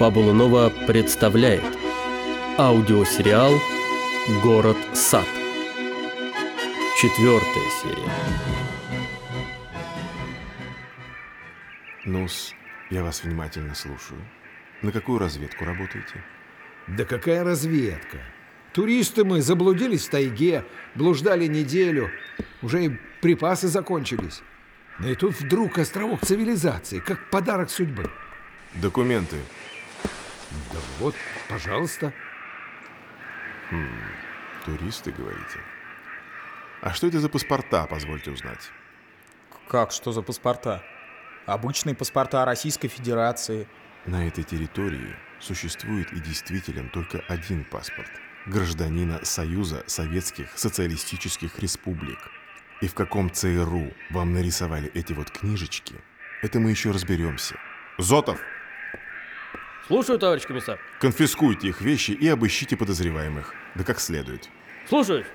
Фабула Нова представляет аудиосериал «Город Сад». Четвертая серия. Нус, я вас внимательно слушаю. На какую разведку работаете? Да какая разведка? Туристы мы заблудились в тайге, блуждали неделю, уже и припасы закончились. Да и тут вдруг островок цивилизации, как подарок судьбы. Документы. Да вот, пожалуйста. Туристы, говорите? А что это за паспорта, позвольте узнать? Как, что за паспорта? Обычные паспорта Российской Федерации. На этой территории существует и действителен только один паспорт. Гражданина Союза Советских Социалистических Республик. И в каком ЦРУ вам нарисовали эти вот книжечки, это мы еще разберемся. Зотов, Слушаю, товарищ комиссар. конфискуйте их вещи и обыщите подозреваемых. Да как следует. Слушаюсь.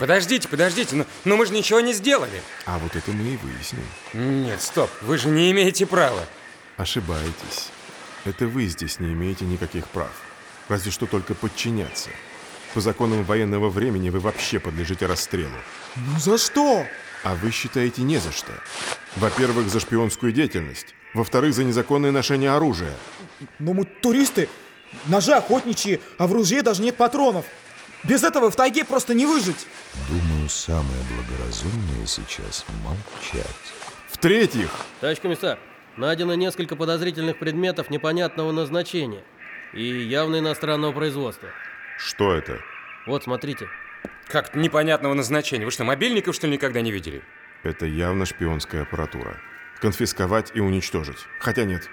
Подождите, подождите, но, но мы же ничего не сделали. А вот это мы и выясним. Нет, стоп, вы же не имеете права. Ошибаетесь. Это вы здесь не имеете никаких прав. Разве что только подчиняться. По законам военного времени вы вообще подлежите расстрелу. Ну за что? А вы считаете не за что. Во-первых, за шпионскую деятельность. Во-вторых, за незаконное ношение оружия. Ну мы туристы, ножи охотничьи, а в ружье даже нет патронов. Без этого в тайге просто не выжить. Думаю, самое благоразумное сейчас молчать. В-третьих, Товарищ комиссар, найдено несколько подозрительных предметов непонятного назначения и явно иностранного производства. что это? Вот, смотрите. Как непонятного назначения. Вы что, мобильников, что ли, никогда не видели? Это явно шпионская аппаратура. Конфисковать и уничтожить. Хотя нет.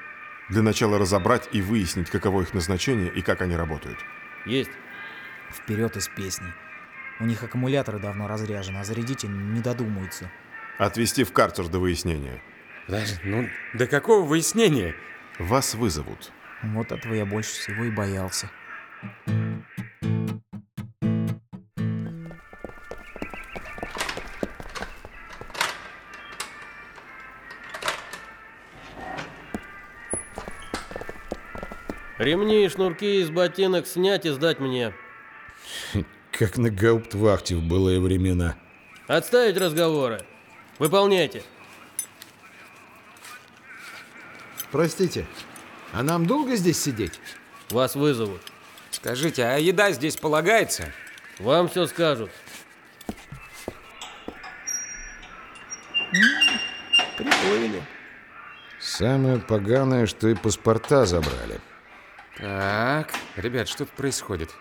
Для начала разобрать и выяснить, каково их назначение и как они работают. Есть. Вперед из песни. У них аккумуляторы давно разряжены, а зарядить они не додумаются. Отвезти в картер до выяснения. Подожди, ну, до какого выяснения? Вас вызовут. Вот этого я больше всего и боялся. Ремни и шнурки из ботинок снять и сдать мне. Как на гауптвахте в былые времена. Отставить разговоры. Выполняйте. Простите, а нам долго здесь сидеть? Вас вызовут. Скажите, а еда здесь полагается? Вам все скажут. Приплыли. Самое поганое, что и паспорта забрали. Так, ребят, что тут происходит?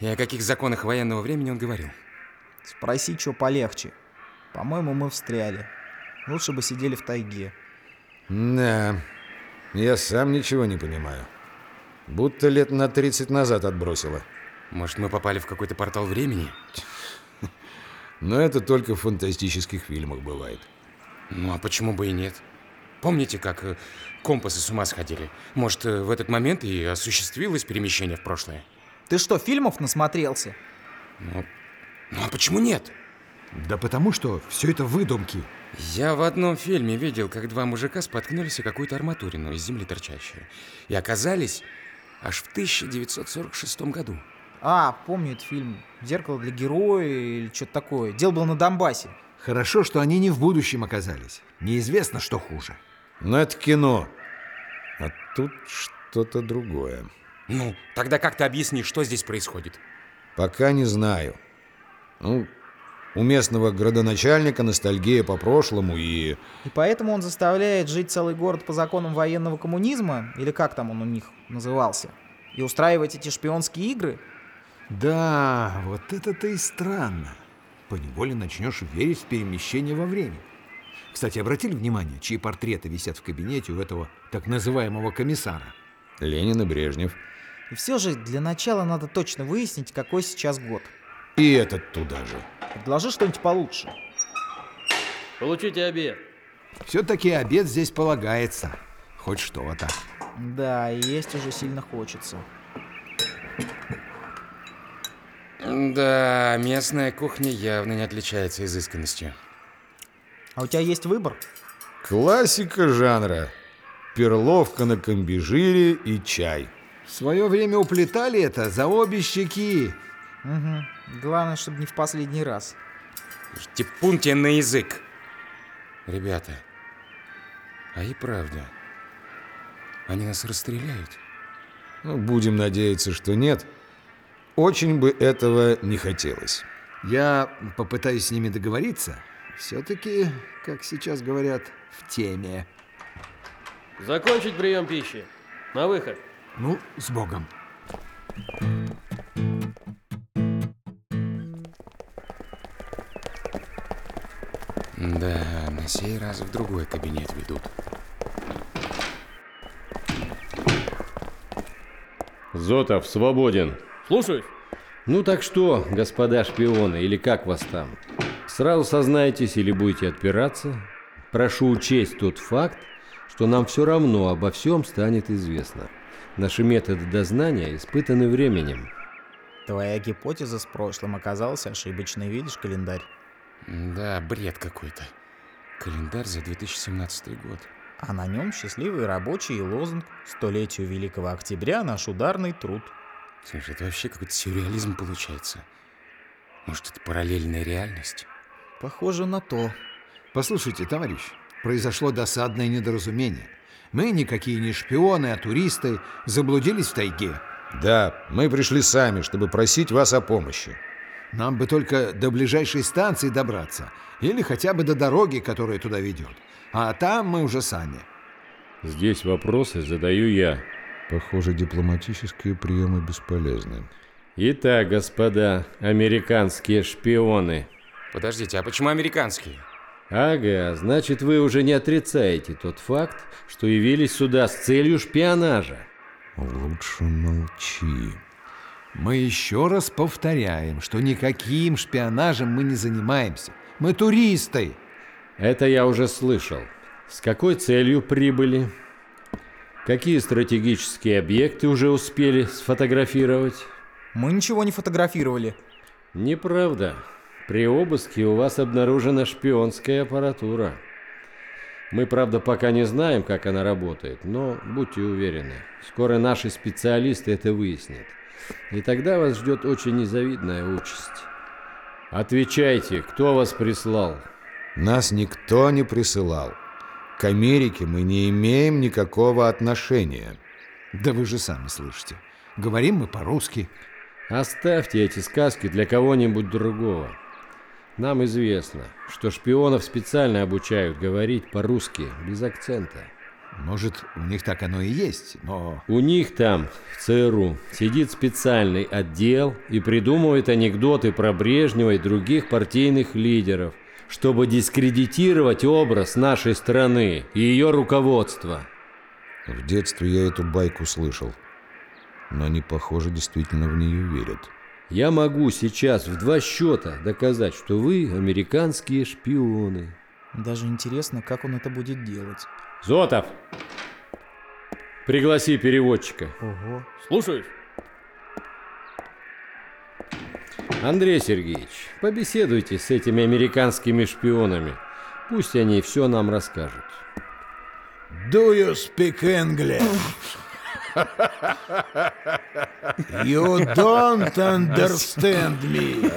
И о каких законах военного времени он говорил? Спроси, что полегче. По-моему, мы встряли. Лучше бы сидели в тайге. Да, я сам ничего не понимаю. Будто лет на 30 назад отбросило. Может, мы попали в какой-то портал времени? Но это только в фантастических фильмах бывает. Ну, а почему бы и нет? Помните, как э, компасы с ума сходили? Может, э, в этот момент и осуществилось перемещение в прошлое? Ты что, фильмов насмотрелся? Ну, ну а почему нет? Да потому что все это выдумки. Я в одном фильме видел, как два мужика споткнулись о какую-то арматурину из земли торчащую. И оказались аж в 1946 году. А, помню этот фильм. «Зеркало для героя» или что-то такое. Дело было на Донбассе. Хорошо, что они не в будущем оказались. Неизвестно, что хуже. Но это кино. А тут что-то другое. Ну, тогда как ты объяснишь, что здесь происходит? Пока не знаю. Ну, у местного градоначальника ностальгия по прошлому и... И поэтому он заставляет жить целый город по законам военного коммунизма, или как там он у них назывался, и устраивать эти шпионские игры? Да, вот это-то и странно. Поневоле начнешь верить в перемещение во времени. Кстати, обратили внимание, чьи портреты висят в кабинете у этого так называемого комиссара? Ленин и Брежнев. И все же для начала надо точно выяснить, какой сейчас год. И этот туда же. Предложи что-нибудь получше. Получите обед. Все-таки обед здесь полагается. Хоть что-то. Да, и есть уже сильно хочется. Да, местная кухня явно не отличается изысканностью. А у тебя есть выбор? Классика жанра. перловка на комбижире и чай. В свое время уплетали это за обе щеки. Угу. Главное, чтобы не в последний раз. Типун тебе на язык. Ребята, а и правда, они нас расстреляют? Ну, будем надеяться, что нет. Очень бы этого не хотелось. Я попытаюсь с ними договориться. Все-таки, как сейчас говорят, в теме. Закончить прием пищи. На выход. Ну, с Богом. Да, на сей раз в другой кабинет ведут. Зотов свободен. Слушаюсь. Ну так что, господа шпионы, или как вас там? Сразу сознаетесь или будете отпираться? Прошу учесть тот факт, что нам все равно обо всем станет известно. Наши методы дознания испытаны временем. Твоя гипотеза с прошлым оказалась ошибочной, видишь календарь? Да, бред какой-то. Календарь за 2017 год. А на нем счастливый рабочий и лозунг «Столетию Великого Октября наш ударный труд». Слушай, это вообще какой-то сюрреализм получается. Может, это параллельная реальность? Похоже на то. Послушайте, товарищ, произошло досадное недоразумение. Мы никакие не шпионы, а туристы, заблудились в тайге. Да, мы пришли сами, чтобы просить вас о помощи. Нам бы только до ближайшей станции добраться, или хотя бы до дороги, которая туда ведет. А там мы уже сами. Здесь вопросы задаю я. Похоже, дипломатические приемы бесполезны. Итак, господа, американские шпионы. Подождите, а почему американские? Ага, значит, вы уже не отрицаете тот факт, что явились сюда с целью шпионажа. Лучше молчи. Мы еще раз повторяем, что никаким шпионажем мы не занимаемся. Мы туристы. Это я уже слышал. С какой целью прибыли? Какие стратегические объекты уже успели сфотографировать? Мы ничего не фотографировали. Неправда. При обыске у вас обнаружена шпионская аппаратура. Мы, правда, пока не знаем, как она работает, но будьте уверены, скоро наши специалисты это выяснят. И тогда вас ждет очень незавидная участь. Отвечайте, кто вас прислал? Нас никто не присылал. К Америке мы не имеем никакого отношения. Да вы же сами слышите. Говорим мы по-русски. Оставьте эти сказки для кого-нибудь другого. Нам известно, что шпионов специально обучают говорить по-русски, без акцента. Может, у них так оно и есть, но... У них там, в ЦРУ, сидит специальный отдел и придумывает анекдоты про Брежнева и других партийных лидеров, чтобы дискредитировать образ нашей страны и ее руководства. В детстве я эту байку слышал. Но они, похоже, действительно в нее верят. Я могу сейчас в два счета доказать, что вы американские шпионы. Даже интересно, как он это будет делать. Зотов! Пригласи переводчика. Ого. Слушаюсь. Андрей Сергеевич, побеседуйте с этими американскими шпионами. Пусть они все нам расскажут. Do you speak English? You don't understand me.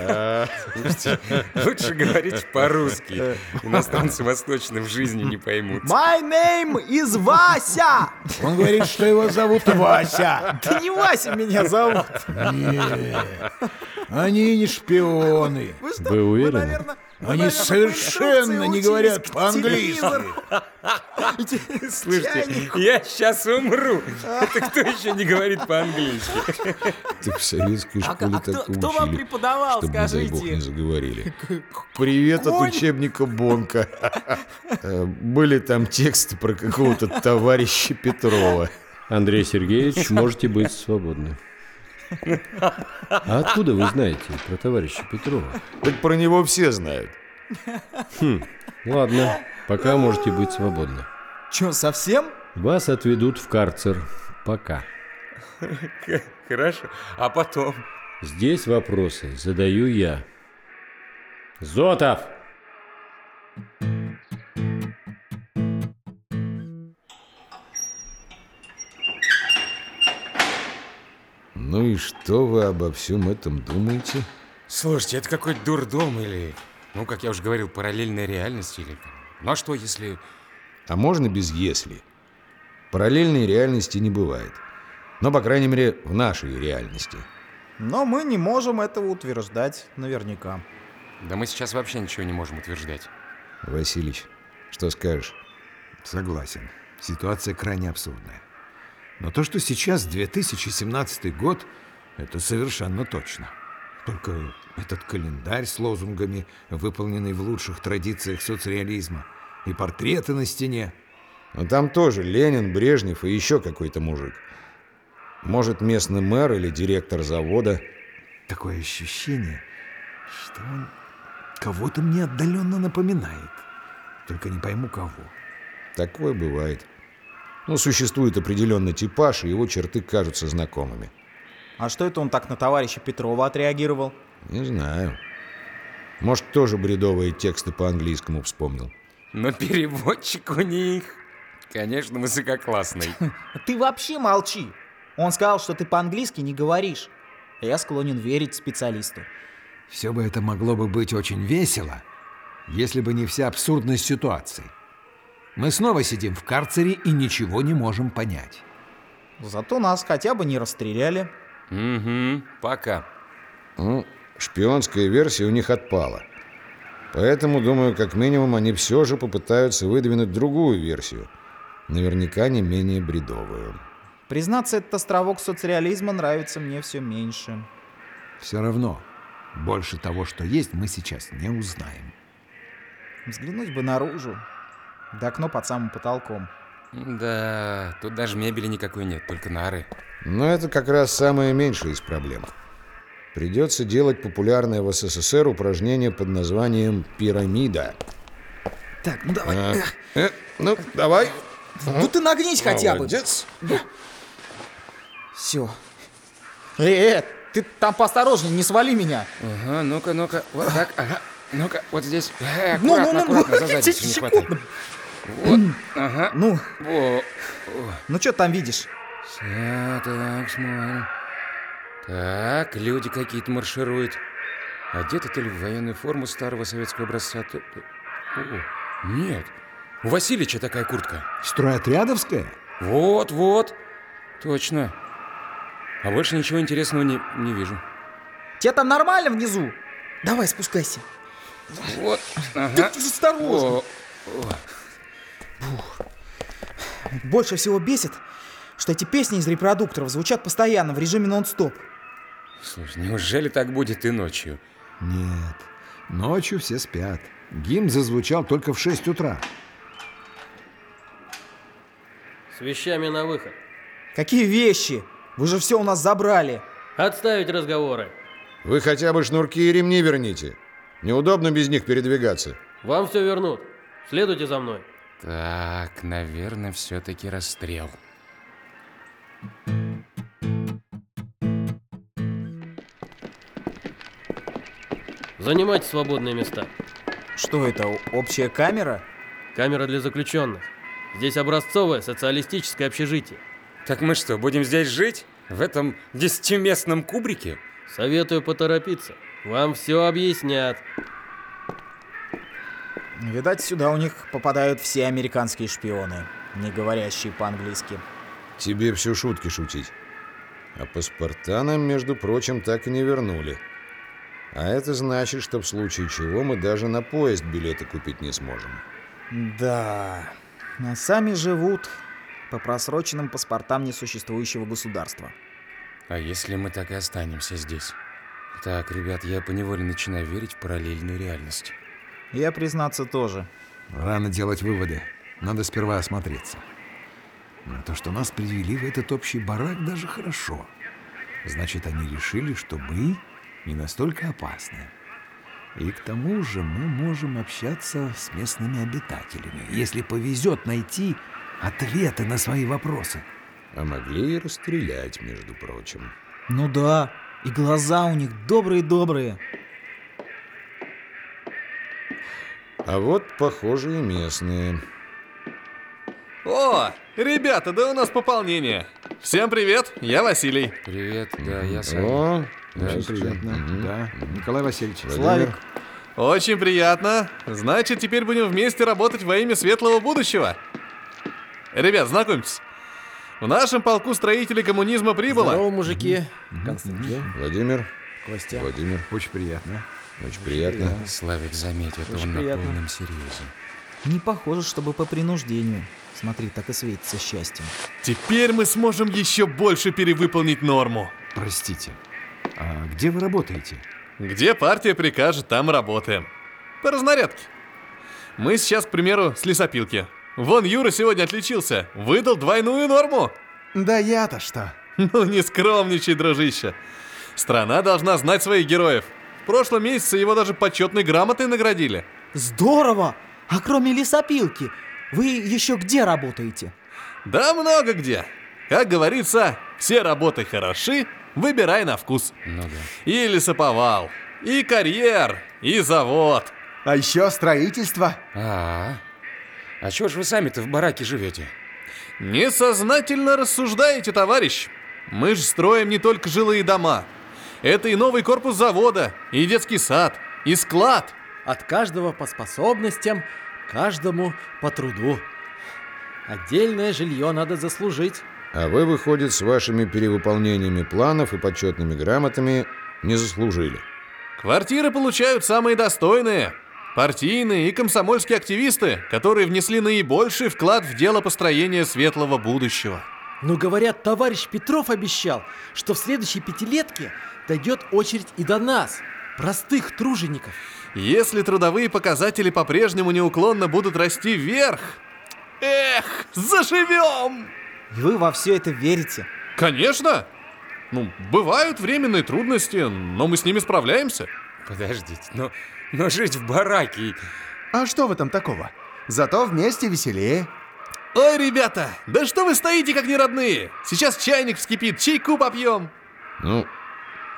Лучше говорить по-русски. Иностранцы вас точно в жизни не поймут. My name is Вася! Он говорит, что его зовут Вася. Да не Вася меня зовут. Нет, они не шпионы. Вы что? Вы уверены? вы, Они наверно, совершенно не говорят по-английски. Чайник. я сейчас умру. Это кто еще не говорит по-английски? Ты в советской А- школе а так кто вам учили, преподавал, чтобы, дай бог, скажите? не заговорили. Привет от учебника Бонка. Э, Были там тексты про какого-то товарища Петрова. Андрей Сергеевич, можете быть свободны. А откуда вы знаете про товарища Петрова? Так про него все знают. Ладно, пока можете быть свободны. Чё, совсем? Вас отведут в карцер. Пока. Хорошо. А потом? Здесь вопросы задаю я. Зотов! Ну и что вы обо всем этом думаете? Слушайте, это какой-то дурдом или, ну, как я уже говорил, параллельная реальность или... Ну а что, если... А можно без «если»? Параллельной реальности не бывает. Но, по крайней мере, в нашей реальности. Но мы не можем этого утверждать наверняка. Да мы сейчас вообще ничего не можем утверждать. Василич, что скажешь? Согласен. Ситуация крайне абсурдная. Но то, что сейчас 2017 год, это совершенно точно. Только этот календарь с лозунгами, выполненный в лучших традициях соцреализма, и портреты на стене. Но там тоже Ленин, Брежнев и еще какой-то мужик. Может, местный мэр или директор завода. Такое ощущение, что он кого-то мне отдаленно напоминает. Только не пойму кого. Такое бывает. Но существует определенный типаж, и его черты кажутся знакомыми. А что это он так на товарища Петрова отреагировал? Не знаю. Может, тоже бредовые тексты по английскому вспомнил. Но переводчик у них, конечно, высококлассный. Ты вообще молчи. Он сказал, что ты по-английски не говоришь. Я склонен верить специалисту. Все бы это могло бы быть очень весело, если бы не вся абсурдность ситуации. Мы снова сидим в карцере и ничего не можем понять. Зато нас хотя бы не расстреляли. Угу, пока. Ну, шпионская версия у них отпала. Поэтому, думаю, как минимум они все же попытаются выдвинуть другую версию. Наверняка не менее бредовую. Признаться, этот островок соцреализма нравится мне все меньше. Все равно, больше того, что есть, мы сейчас не узнаем. Взглянуть бы наружу. Да окно под самым потолком. Да, тут даже мебели никакой нет, только нары. Но это как раз самое меньшее из проблем. Придется делать популярное в СССР упражнение под названием «пирамида». Так, ну давай. А, э, ну, давай. Ну ты нагнись хотя бы. Молодец. Все. Э, э, ты там поосторожнее, не свали меня. Ага, ну-ка, ну-ка, вот так, ага. Ну-ка, вот здесь. Э, Ну, ну, аккуратно, ну, ну, аккуратно, за задницу не хватай. Вот, ага. Ну, Во. ну что там видишь? Всё, так, смотрим. Так, люди какие-то маршируют. Одеты то ли в военную форму старого советского образца, то... О, нет, у Васильича такая куртка. Стройотрядовская? Вот, вот, точно. А больше ничего интересного не, не вижу. Тебе там нормально внизу? Давай, спускайся. Вот, Ты ага. осторожно. О, Больше всего бесит, что эти песни из репродукторов звучат постоянно в режиме нон-стоп. слушай, неужели так будет и ночью? Нет. Ночью все спят. Гимн зазвучал только в 6 утра. С вещами на выход. Какие вещи? Вы же все у нас забрали. Отставить разговоры. Вы хотя бы шнурки и ремни верните. Неудобно без них передвигаться. Вам все вернут. Следуйте за мной. Так, наверное, все-таки расстрел. Занимайте свободные места. Что это, общая камера? Камера для заключенных. Здесь образцовое социалистическое общежитие. Так мы что, будем здесь жить? В этом десятиместном кубрике? Советую поторопиться. Вам все объяснят. Видать, сюда у них попадают все американские шпионы, не говорящие по-английски. Тебе все шутки шутить. А паспорта нам, между прочим, так и не вернули. А это значит, что в случае чего мы даже на поезд билеты купить не сможем. Да, а сами живут по просроченным паспортам несуществующего государства. А если мы так и останемся здесь? Так, ребят, я поневоле начинаю верить в параллельную реальность. Я, признаться, тоже. Рано делать выводы. Надо сперва осмотреться. Но то, что нас привели в этот общий барак, даже хорошо. Значит, они решили, что мы не настолько опасны. И к тому же мы можем общаться с местными обитателями, если повезет найти ответы на свои вопросы. А могли и расстрелять, между прочим. Ну да, и глаза у них добрые-добрые. А вот, похоже, и местные. О, ребята, да у нас пополнение. Всем привет, я Василий. Привет, да, я Саня. О, Очень здравствуйте. приятно. Мгм. Да, Николай Васильевич. Славик, Очень приятно. Значит, теперь будем вместе работать во имя светлого будущего. Ребят, знакомьтесь. В нашем полку строителей коммунизма прибыло. Здорово, мужики. Константин, Владимир, Костя. Владимир, Очень приятно. Очень приятно. Славик, заметь, это Очень он на приятно. полном серьезе. не похоже, чтобы по принуждению. Смотри, так и светится счастьем. Теперь мы сможем еще больше перевыполнить норму. Простите. А где вы работаете? Где партия прикажет, там работаем. По разнарядке. Мы сейчас, к примеру, с лесопилки. Вон Юра сегодня отличился. Выдал двойную норму. Да я-то что? Ну, не скромничай, дружище. Страна должна знать своих героев. В прошлом месяце его даже почетной грамотой наградили. Здорово! А кроме лесопилки, вы еще где работаете? Да много где. Как говорится, все работы хороши, выбирай на вкус. Ну да. И лесоповал, и карьер, и завод. А еще строительство. А, а чего же вы сами-то в бараке живете? Несознательно рассуждаете, товарищ. Мы же строим не только жилые дома. Это и новый корпус завода, и детский сад, и склад. От каждого по способностям, каждому по труду. Отдельное жилье надо заслужить. А вы, выходит, с вашими перевыполнениями планов и почетными грамотами не заслужили. Квартиры получают самые достойные. Партийные и комсомольские активисты, которые внесли наибольший вклад в дело построения светлого будущего. Но говорят, товарищ Петров обещал, что в следующей пятилетке дойдет очередь и до нас, простых тружеников. Если трудовые показатели по-прежнему неуклонно будут расти вверх, эх, заживем! И вы во все это верите? Конечно! Ну, бывают временные трудности, но мы с ними справляемся. Подождите, но, но жить в бараке... А что в этом такого? Зато вместе веселее. Ой, ребята, да что вы стоите как неродные? Сейчас чайник вскипит, чайку попьем. Ну,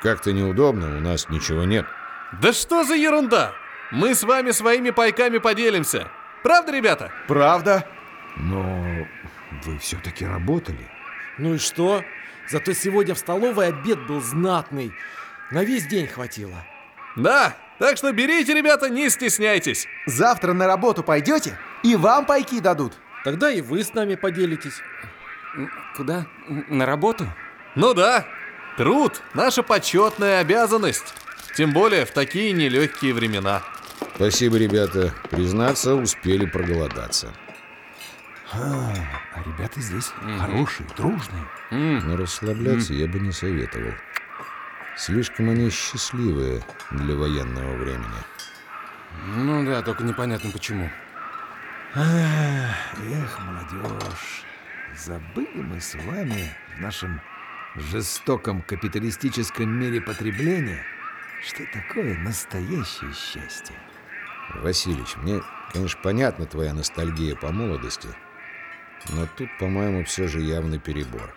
как-то неудобно, у нас ничего нет. Да что за ерунда? Мы с вами своими пайками поделимся. Правда, ребята? Правда? Но вы все-таки работали. Ну и что? Зато сегодня в столовой обед был знатный. На весь день хватило. Да, так что берите, ребята, не стесняйтесь. Завтра на работу пойдете, и вам пайки дадут. Тогда и вы с нами поделитесь. Куда? На работу? Ну да, труд – наша почетная обязанность. Тем более в такие нелегкие времена. Спасибо, ребята. Признаться, успели проголодаться. А, а ребята здесь хорошие, дружные. Но расслабляться я бы не советовал. Слишком они счастливые для военного времени. Ну да, только непонятно почему. Эх, молодежь, забыли мы с вами в нашем жестоком капиталистическом мире потребления, что такое настоящее счастье. Василич, мне, конечно, понятна твоя ностальгия по молодости, но тут, по-моему, все же явный перебор.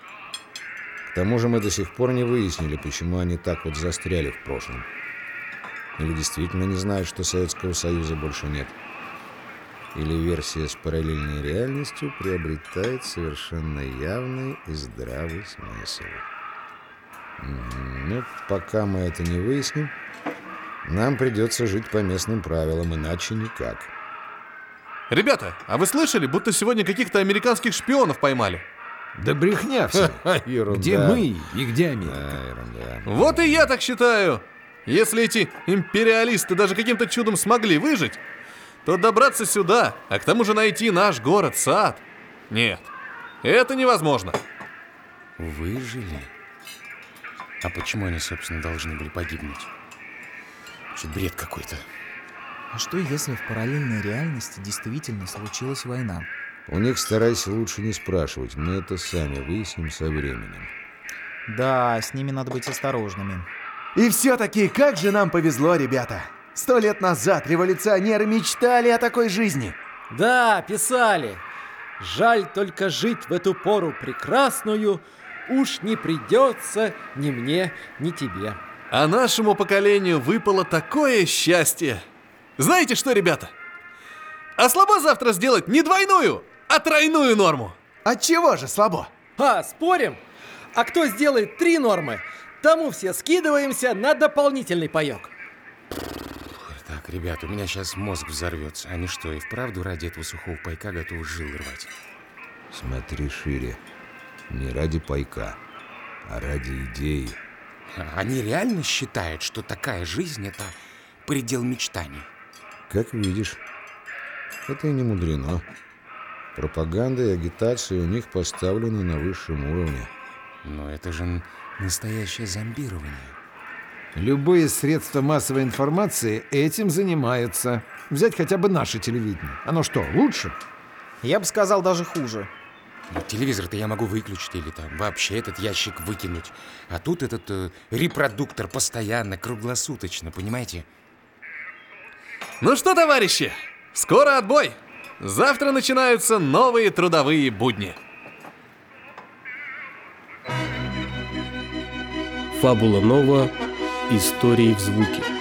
К тому же мы до сих пор не выяснили, почему они так вот застряли в прошлом. Или действительно не знают, что Советского Союза больше нет. Или версия с параллельной реальностью приобретает совершенно явный и здравый смысл. Мгм. Ну, пока мы это не выясним, нам придется жить по местным правилам, иначе никак. Ребята, а вы слышали, будто сегодня каких-то американских шпионов поймали? Да брехня все. Где мы и где Америка? Да. Вот и я так считаю. Если эти империалисты даже каким-то чудом смогли выжить, то добраться сюда, а к тому же найти наш город, сад. Нет, это невозможно. Выжили? А почему они, собственно, должны были погибнуть? Что бред какой-то. А что если в параллельной реальности действительно случилась война? У них старайся лучше не спрашивать, мы это сами выясним со временем. Да, с ними надо быть осторожными. И все-таки, как же нам повезло, ребята. Сто лет назад революционеры мечтали о такой жизни. Да, писали. Жаль только жить в эту пору прекрасную, уж не придется ни мне, ни тебе. А нашему поколению выпало такое счастье. Знаете что, ребята? А слабо завтра сделать не двойную, а тройную норму. От чего же слабо? А, спорим? А кто сделает три нормы, тому все скидываемся на дополнительный паёк. Ребят, у меня сейчас мозг взорвется. Они что, и вправду ради этого сухого пайка готовы жил рвать? Смотри шире. Не ради пайка, а ради идеи. А Они реально считают, что такая жизнь — это предел мечтаний? Как видишь, это и не мудрено. Пропаганда и агитация у них поставлены на высшем уровне. Но это же настоящее зомбирование. Любые средства массовой информации этим занимаются. Взять хотя бы наше телевидение. Оно что, лучше? Я бы сказал даже хуже. Ну, телевизор-то я могу выключить или там вообще этот ящик выкинуть. А тут этот э, репродуктор постоянно, круглосуточно, понимаете? Ну что, товарищи, скоро отбой. Завтра начинаются новые трудовые будни. Фабула Нова. Истории в звуке.